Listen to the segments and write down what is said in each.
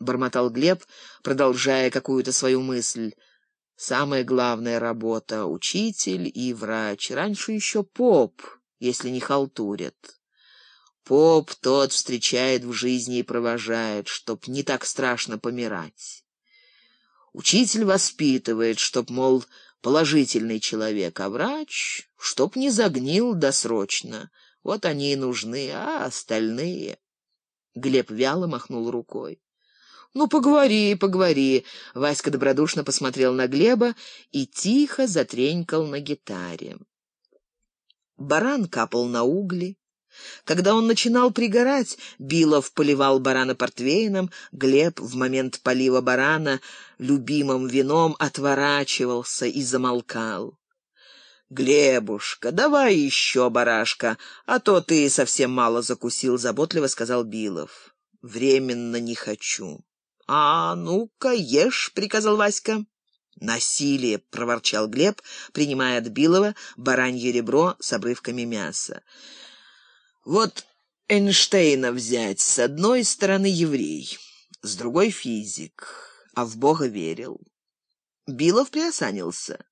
бормотал Глеб, продолжая какую-то свою мысль. Самая главная работа — учитель и врач. Раньше еще поп, если не халтурят. Поп тот встречает в жизни и провожает, чтоб не так страшно помирать. Учитель воспитывает, чтоб, мол, положительный человек, а врач, чтоб не загнил досрочно. Вот они и нужны, а остальные... Глеб вяло махнул рукой. «Ну, поговори, поговори!» Васька добродушно посмотрел на Глеба и тихо затренькал на гитаре. Баран капал на угли. Когда он начинал пригорать, Билов поливал барана портвейном, Глеб в момент полива барана любимым вином отворачивался и замолкал. «Глебушка, давай еще барашка, а то ты совсем мало закусил», — заботливо сказал Билов. «Временно не хочу». «А, ну-ка, ешь», — приказал Васька. «Насилие!» — проворчал Глеб, принимая от Билова баранье ребро с обрывками мяса. «Вот Эйнштейна взять. С одной стороны еврей, с другой физик, а в Бога верил». Билов приосанился.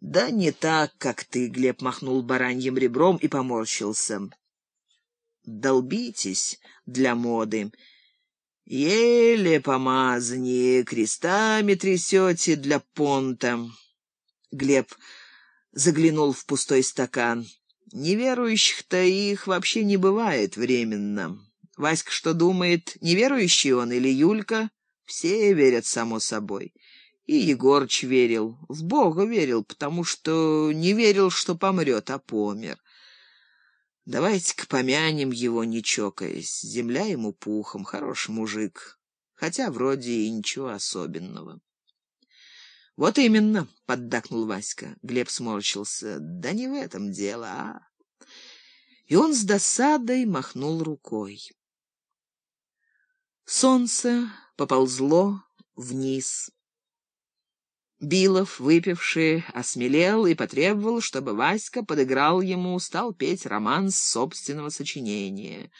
«Да не так, как ты», — Глеб махнул бараньим ребром и поморщился. «Долбитесь для моды». Еле помазание, крестами трясете для понта. Глеб заглянул в пустой стакан. Неверующих-то их вообще не бывает временно. Васька что думает, неверующий он или Юлька? Все верят, само собой. И Егорыч верил, в Бога верил, потому что не верил, что помрет, а помер. Давайте-ка помянем его, не чокаясь. Земля ему пухом, хороший мужик, хотя вроде и ничего особенного. «Вот именно», — поддакнул Васька. Глеб сморщился. «Да не в этом дело, а...» И он с досадой махнул рукой. Солнце поползло вниз. Билов, выпивший, осмелел и потребовал, чтобы Васька подыграл ему, стал петь романс собственного сочинения.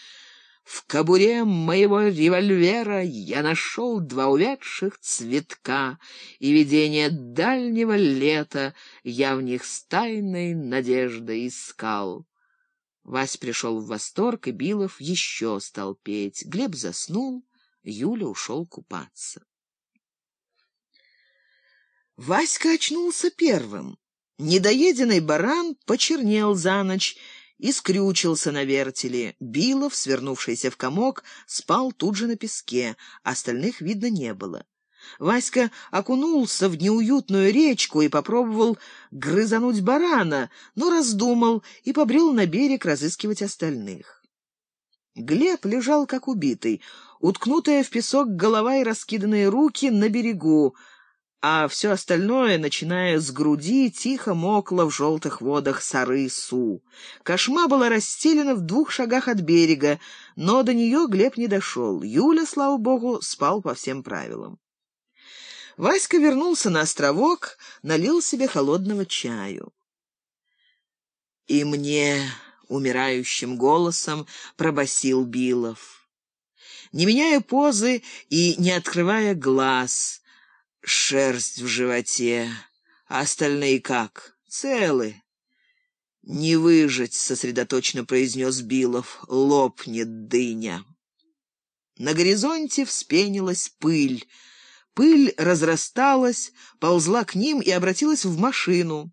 «В кобуре моего револьвера я нашел два увядших цветка, и видение дальнего лета я в них с тайной надеждой искал». Вась пришел в восторг, и Билов еще стал петь. Глеб заснул, Юля ушел купаться. Васька очнулся первым. Недоеденный баран почернел за ночь и скрючился на вертеле. Билов, свернувшийся в комок, спал тут же на песке, остальных видно не было. Васька окунулся в неуютную речку и попробовал грызануть барана, но раздумал и побрел на берег разыскивать остальных. Глеб лежал как убитый, уткнутая в песок голова и раскиданные руки на берегу, а все остальное, начиная с груди, тихо мокло в желтых водах Сары-Су. Кошма была расстелена в двух шагах от берега, но до нее Глеб не дошел. Юля, слава богу, спал по всем правилам. Васька вернулся на островок, налил себе холодного чаю. «И мне...» — умирающим голосом пробасил Билов. Не меняя позы и не открывая глаз — шерсть в животе. А остальные как? Целы. «Не выжить», — сосредоточенно произнес Билов, — «лопнет дыня». На горизонте вспенилась пыль. Пыль разрасталась, ползла к ним и обратилась в машину.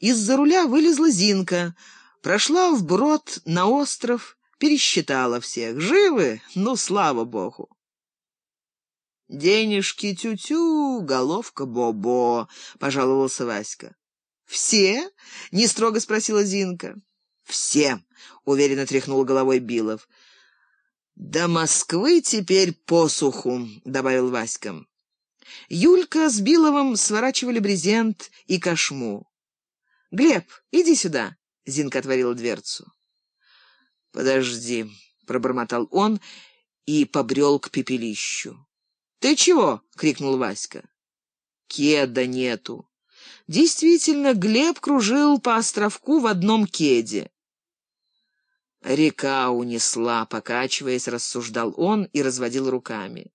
Из-за руля вылезла Зинка, прошла вброд на остров, пересчитала всех. Живы? Ну, слава богу. «Денежки тю-тю, головка бо-бо», — пожаловался Васька. «Все?» — не строго спросила Зинка. «Все», — уверенно тряхнул головой Билов. «До Москвы теперь посуху», — добавил Васька. Юлька с Биловым сворачивали брезент и кошму. «Глеб, иди сюда», — Зинка отворила дверцу. «Подожди», — пробормотал он и побрел к пепелищу. «Ты чего?» — крикнул Васька. «Кеда нету». Действительно, Глеб кружил по островку в одном кеде. Река унесла, покачиваясь, рассуждал он и разводил руками.